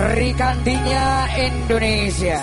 Sri Kandinya Indonesia.